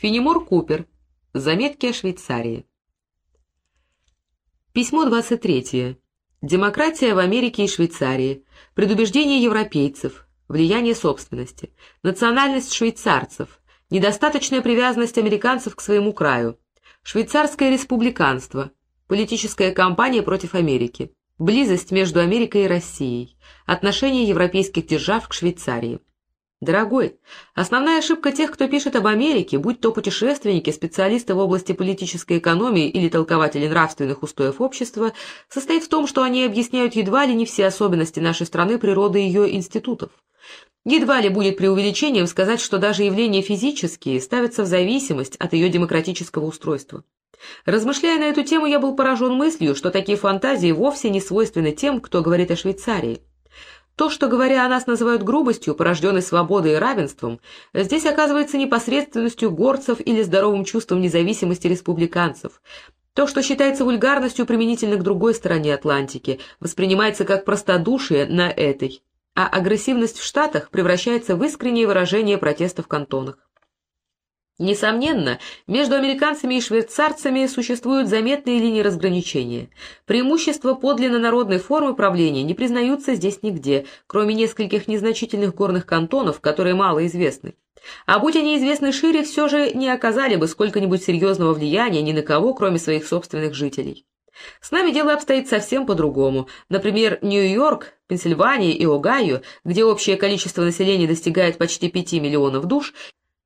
Фенемор Купер. Заметки о Швейцарии. Письмо 23. Демократия в Америке и Швейцарии. Предубеждение европейцев. Влияние собственности. Национальность швейцарцев. Недостаточная привязанность американцев к своему краю. Швейцарское республиканство. Политическая кампания против Америки. Близость между Америкой и Россией. Отношение европейских держав к Швейцарии. Дорогой, основная ошибка тех, кто пишет об Америке, будь то путешественники, специалисты в области политической экономии или толкователи нравственных устоев общества, состоит в том, что они объясняют едва ли не все особенности нашей страны, природы ее институтов. Едва ли будет преувеличением сказать, что даже явления физические ставятся в зависимость от ее демократического устройства. Размышляя на эту тему, я был поражен мыслью, что такие фантазии вовсе не свойственны тем, кто говорит о Швейцарии. То, что, говоря о нас, называют грубостью, порожденной свободой и равенством, здесь оказывается непосредственностью горцев или здоровым чувством независимости республиканцев. То, что считается вульгарностью применительно к другой стороне Атлантики, воспринимается как простодушие на этой, а агрессивность в Штатах превращается в искреннее выражение протеста в кантонах. Несомненно, между американцами и швейцарцами существуют заметные линии разграничения. Преимущества подлинно народной формы правления не признаются здесь нигде, кроме нескольких незначительных горных кантонов, которые мало известны. А будь они известны шире, все же не оказали бы сколько-нибудь серьезного влияния ни на кого, кроме своих собственных жителей. С нами дело обстоит совсем по-другому. Например, Нью-Йорк, Пенсильвания и Огайо, где общее количество населения достигает почти 5 миллионов душ,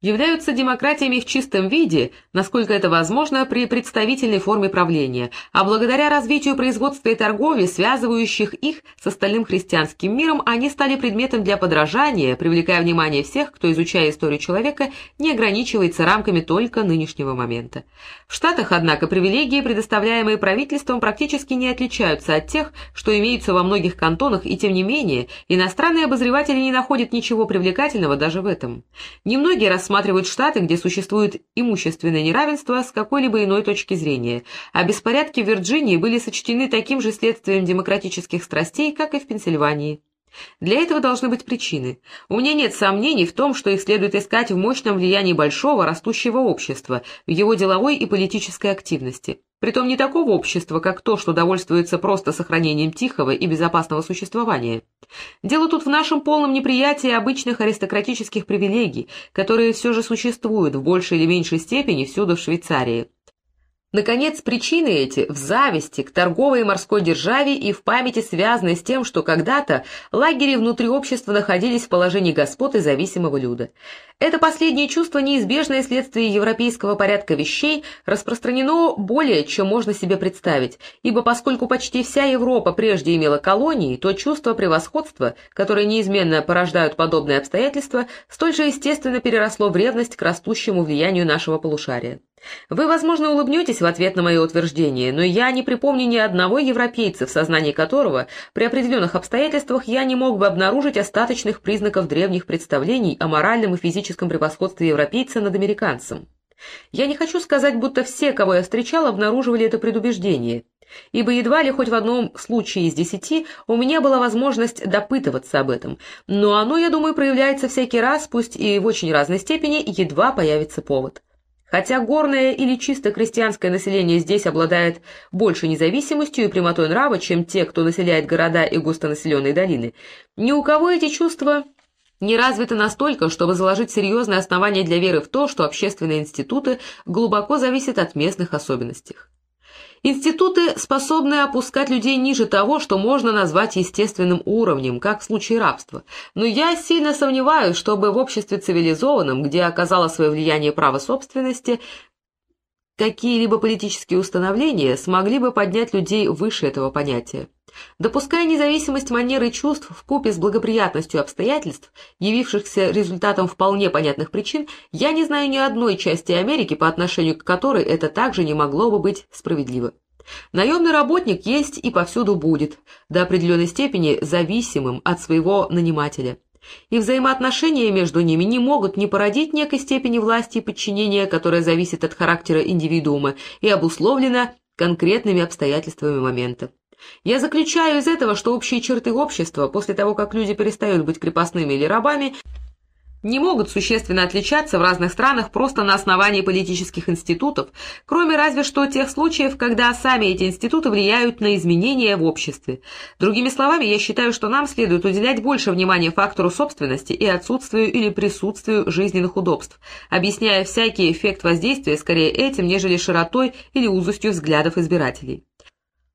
являются демократиями в чистом виде, насколько это возможно при представительной форме правления, а благодаря развитию производства и торговли, связывающих их с остальным христианским миром, они стали предметом для подражания, привлекая внимание всех, кто, изучая историю человека, не ограничивается рамками только нынешнего момента. В Штатах, однако, привилегии, предоставляемые правительством, практически не отличаются от тех, что имеются во многих кантонах, и тем не менее, иностранные обозреватели не находят ничего привлекательного даже в этом. Немногие рассматривают рассматривают штаты, где существует имущественное неравенство с какой-либо иной точки зрения, а беспорядки в Вирджинии были сочтены таким же следствием демократических страстей, как и в Пенсильвании. Для этого должны быть причины. У меня нет сомнений в том, что их следует искать в мощном влиянии большого растущего общества, в его деловой и политической активности. Притом не такого общества, как то, что довольствуется просто сохранением тихого и безопасного существования. Дело тут в нашем полном неприятии обычных аристократических привилегий, которые все же существуют в большей или меньшей степени всюду в Швейцарии. Наконец, причины эти в зависти к торговой и морской державе и в памяти связаны с тем, что когда-то лагеря внутри общества находились в положении господ и зависимого люда. Это последнее чувство, неизбежное следствие европейского порядка вещей, распространено более, чем можно себе представить, ибо поскольку почти вся Европа прежде имела колонии, то чувство превосходства, которое неизменно порождают подобные обстоятельства, столь же естественно переросло в ревность к растущему влиянию нашего полушария. Вы, возможно, улыбнетесь в ответ на мое утверждение, но я не припомню ни одного европейца, в сознании которого при определенных обстоятельствах я не мог бы обнаружить остаточных признаков древних представлений о моральном и физическом превосходстве европейца над американцем. Я не хочу сказать, будто все, кого я встречал, обнаруживали это предубеждение, ибо едва ли хоть в одном случае из десяти у меня была возможность допытываться об этом, но оно, я думаю, проявляется всякий раз, пусть и в очень разной степени, едва появится повод. Хотя горное или чисто крестьянское население здесь обладает большей независимостью и прямотой нрава, чем те, кто населяет города и густонаселенные долины, ни у кого эти чувства не развиты настолько, чтобы заложить серьезные основания для веры в то, что общественные институты глубоко зависят от местных особенностей. Институты способны опускать людей ниже того, что можно назвать естественным уровнем, как в случае рабства. Но я сильно сомневаюсь, чтобы в обществе цивилизованном, где оказало свое влияние право собственности, какие-либо политические установления смогли бы поднять людей выше этого понятия. Допуская независимость манеры чувств в купе с благоприятностью обстоятельств, явившихся результатом вполне понятных причин, я не знаю ни одной части Америки, по отношению к которой это также не могло бы быть справедливо. Наемный работник есть и повсюду будет, до определенной степени зависимым от своего нанимателя. И взаимоотношения между ними не могут не породить некой степени власти и подчинения, которая зависит от характера индивидуума и обусловлена конкретными обстоятельствами момента. Я заключаю из этого, что общие черты общества, после того, как люди перестают быть крепостными или рабами, не могут существенно отличаться в разных странах просто на основании политических институтов, кроме разве что тех случаев, когда сами эти институты влияют на изменения в обществе. Другими словами, я считаю, что нам следует уделять больше внимания фактору собственности и отсутствию или присутствию жизненных удобств, объясняя всякий эффект воздействия скорее этим, нежели широтой или узостью взглядов избирателей.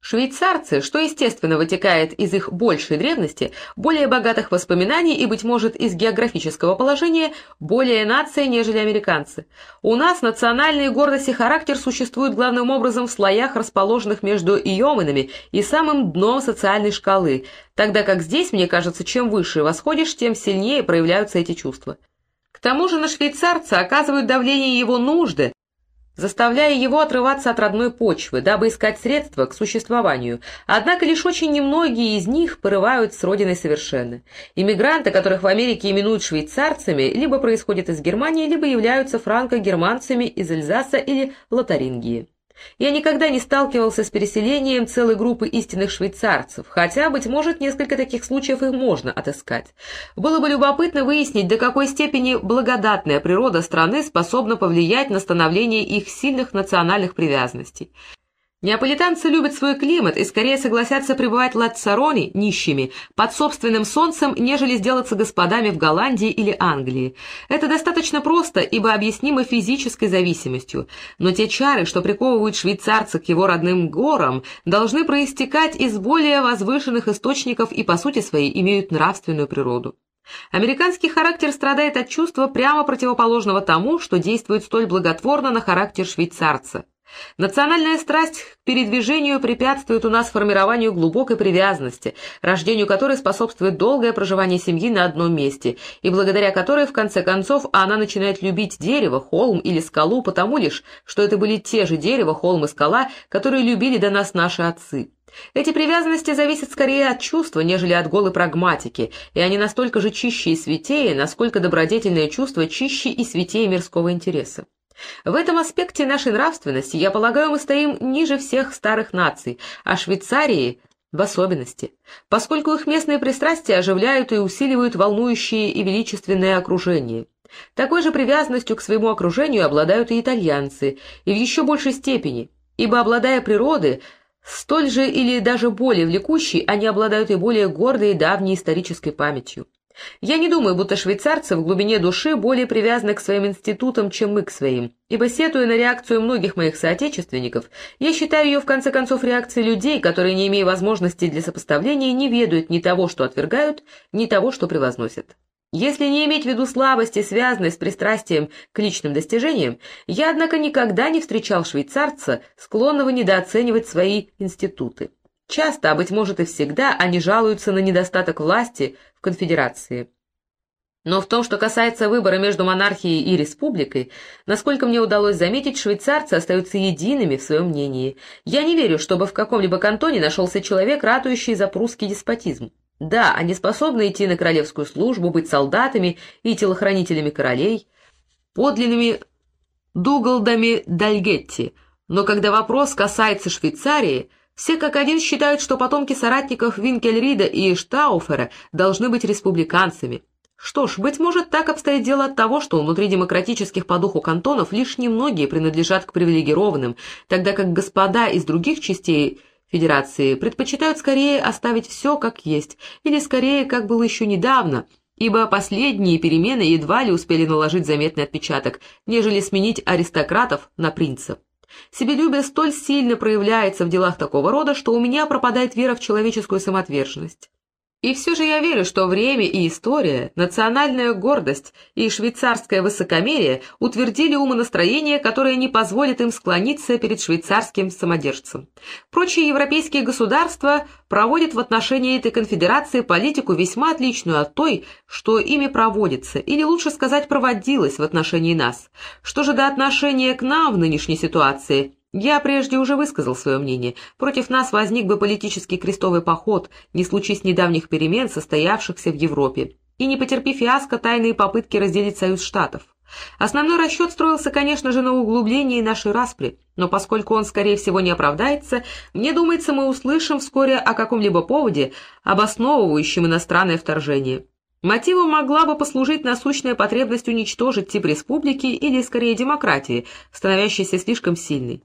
Швейцарцы, что естественно вытекает из их большей древности, более богатых воспоминаний и, быть может, из географического положения, более нация, нежели американцы. У нас национальные гордость и характер существуют главным образом в слоях, расположенных между иоменами и самым дном социальной шкалы, тогда как здесь, мне кажется, чем выше восходишь, тем сильнее проявляются эти чувства. К тому же на швейцарца оказывают давление его нужды, заставляя его отрываться от родной почвы, дабы искать средства к существованию. Однако лишь очень немногие из них порывают с родиной совершенно. Иммигранты, которых в Америке именуют швейцарцами, либо происходят из Германии, либо являются франко-германцами из Эльзаса или Лотарингии. Я никогда не сталкивался с переселением целой группы истинных швейцарцев, хотя, быть может, несколько таких случаев и можно отыскать. Было бы любопытно выяснить, до какой степени благодатная природа страны способна повлиять на становление их сильных национальных привязанностей. Неаполитанцы любят свой климат и скорее согласятся пребывать лацарони, нищими, под собственным солнцем, нежели сделаться господами в Голландии или Англии. Это достаточно просто, ибо объяснимо физической зависимостью, но те чары, что приковывают швейцарца к его родным горам, должны проистекать из более возвышенных источников и по сути своей имеют нравственную природу. Американский характер страдает от чувства прямо противоположного тому, что действует столь благотворно на характер швейцарца. Национальная страсть к передвижению препятствует у нас формированию глубокой привязанности, рождению которой способствует долгое проживание семьи на одном месте, и благодаря которой, в конце концов, она начинает любить дерево, холм или скалу, потому лишь, что это были те же дерево, холм и скала, которые любили до нас наши отцы. Эти привязанности зависят скорее от чувства, нежели от голой прагматики, и они настолько же чище и святее, насколько добродетельное чувство чище и святее мирского интереса. В этом аспекте нашей нравственности, я полагаю, мы стоим ниже всех старых наций, а Швейцарии в особенности, поскольку их местные пристрастия оживляют и усиливают волнующие и величественное окружение. Такой же привязанностью к своему окружению обладают и итальянцы, и в еще большей степени, ибо, обладая природой, столь же или даже более влекущей, они обладают и более гордой и давней исторической памятью. Я не думаю, будто швейцарцы в глубине души более привязаны к своим институтам, чем мы к своим, ибо, сетуя на реакцию многих моих соотечественников, я считаю ее, в конце концов, реакцией людей, которые, не имея возможности для сопоставления, не ведают ни того, что отвергают, ни того, что превозносят. Если не иметь в виду слабости, связанной с пристрастием к личным достижениям, я, однако, никогда не встречал швейцарца, склонного недооценивать свои институты. Часто, а быть может и всегда, они жалуются на недостаток власти в конфедерации. Но в том, что касается выбора между монархией и республикой, насколько мне удалось заметить, швейцарцы остаются едиными в своем мнении. Я не верю, чтобы в каком-либо кантоне нашелся человек, ратующий за прусский деспотизм. Да, они способны идти на королевскую службу, быть солдатами и телохранителями королей, подлинными Дугалдами Дальгетти, но когда вопрос касается Швейцарии – все как один считают, что потомки соратников Винкельрида и Штауфера должны быть республиканцами. Что ж, быть может, так обстоит дело от того, что внутри демократических по духу кантонов лишь немногие принадлежат к привилегированным, тогда как господа из других частей Федерации предпочитают скорее оставить все как есть, или скорее, как было еще недавно, ибо последние перемены едва ли успели наложить заметный отпечаток, нежели сменить аристократов на принцев. Себелюбие столь сильно проявляется в делах такого рода, что у меня пропадает вера в человеческую самоотверженность. И все же я верю, что время и история, национальная гордость и швейцарское высокомерие утвердили умонастроение, которое не позволит им склониться перед швейцарским самодержцем. Прочие европейские государства проводят в отношении этой конфедерации политику весьма отличную от той, что ими проводится, или лучше сказать, проводилась в отношении нас. Что же до отношения к нам в нынешней ситуации – я прежде уже высказал свое мнение. Против нас возник бы политический крестовый поход, не случись недавних перемен, состоявшихся в Европе, и не потерпи фиаско тайные попытки разделить Союз Штатов. Основной расчет строился, конечно же, на углублении нашей распри, но поскольку он, скорее всего, не оправдается, мне думается, мы услышим вскоре о каком-либо поводе, обосновывающем иностранное вторжение. Мотивом могла бы послужить насущная потребность уничтожить тип республики или, скорее, демократии, становящейся слишком сильной.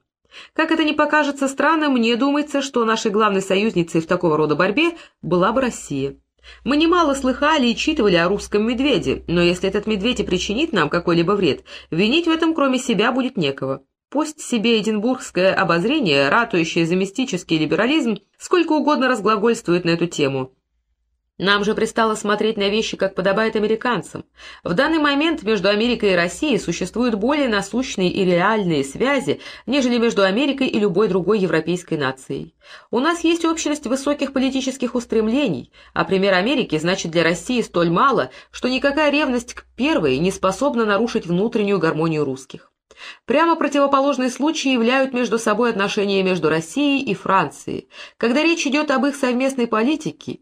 Как это не покажется странным, мне думается, что нашей главной союзницей в такого рода борьбе была бы Россия. Мы немало слыхали и читывали о русском медведе, но если этот медведь и причинит нам какой-либо вред, винить в этом кроме себя будет некого. Пусть себе Эдинбургское обозрение, ратующее за мистический либерализм, сколько угодно разглагольствует на эту тему, нам же пристало смотреть на вещи, как подобает американцам. В данный момент между Америкой и Россией существуют более насущные и реальные связи, нежели между Америкой и любой другой европейской нацией. У нас есть общность высоких политических устремлений, а пример Америки значит для России столь мало, что никакая ревность к первой не способна нарушить внутреннюю гармонию русских. Прямо противоположные случаи являют между собой отношения между Россией и Францией. Когда речь идет об их совместной политике,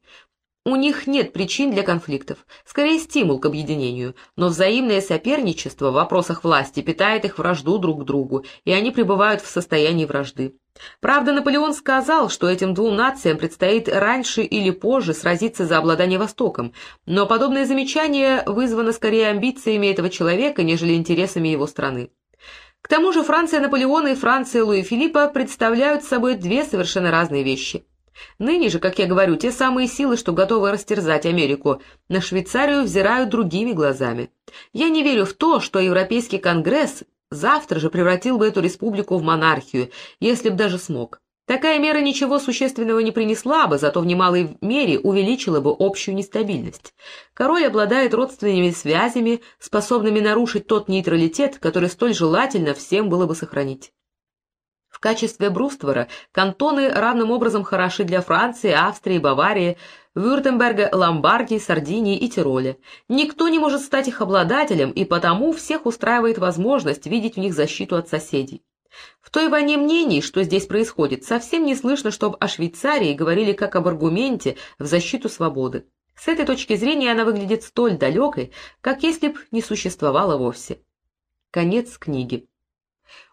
у них нет причин для конфликтов, скорее стимул к объединению, но взаимное соперничество в вопросах власти питает их вражду друг к другу, и они пребывают в состоянии вражды. Правда, Наполеон сказал, что этим двум нациям предстоит раньше или позже сразиться за обладание Востоком, но подобное замечание вызвано скорее амбициями этого человека, нежели интересами его страны. К тому же Франция Наполеона и Франция Луи Филиппа представляют собой две совершенно разные вещи – Ныне же, как я говорю, те самые силы, что готовы растерзать Америку, на Швейцарию взирают другими глазами. Я не верю в то, что Европейский Конгресс завтра же превратил бы эту республику в монархию, если б даже смог. Такая мера ничего существенного не принесла бы, зато в немалой мере увеличила бы общую нестабильность. Король обладает родственными связями, способными нарушить тот нейтралитет, который столь желательно всем было бы сохранить качестве бруствора кантоны равным образом хороши для Франции, Австрии, Баварии, Вюртемберга, Ломбардии, Сардинии и Тироля. Никто не может стать их обладателем, и потому всех устраивает возможность видеть в них защиту от соседей. В той войне мнений, что здесь происходит, совсем не слышно, чтобы о Швейцарии говорили как об аргументе в защиту свободы. С этой точки зрения она выглядит столь далекой, как если б не существовала вовсе. Конец книги.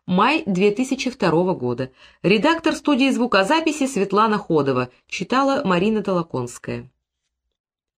Май 2002 года. Редактор студии звукозаписи Светлана Ходова. Читала Марина Толоконская.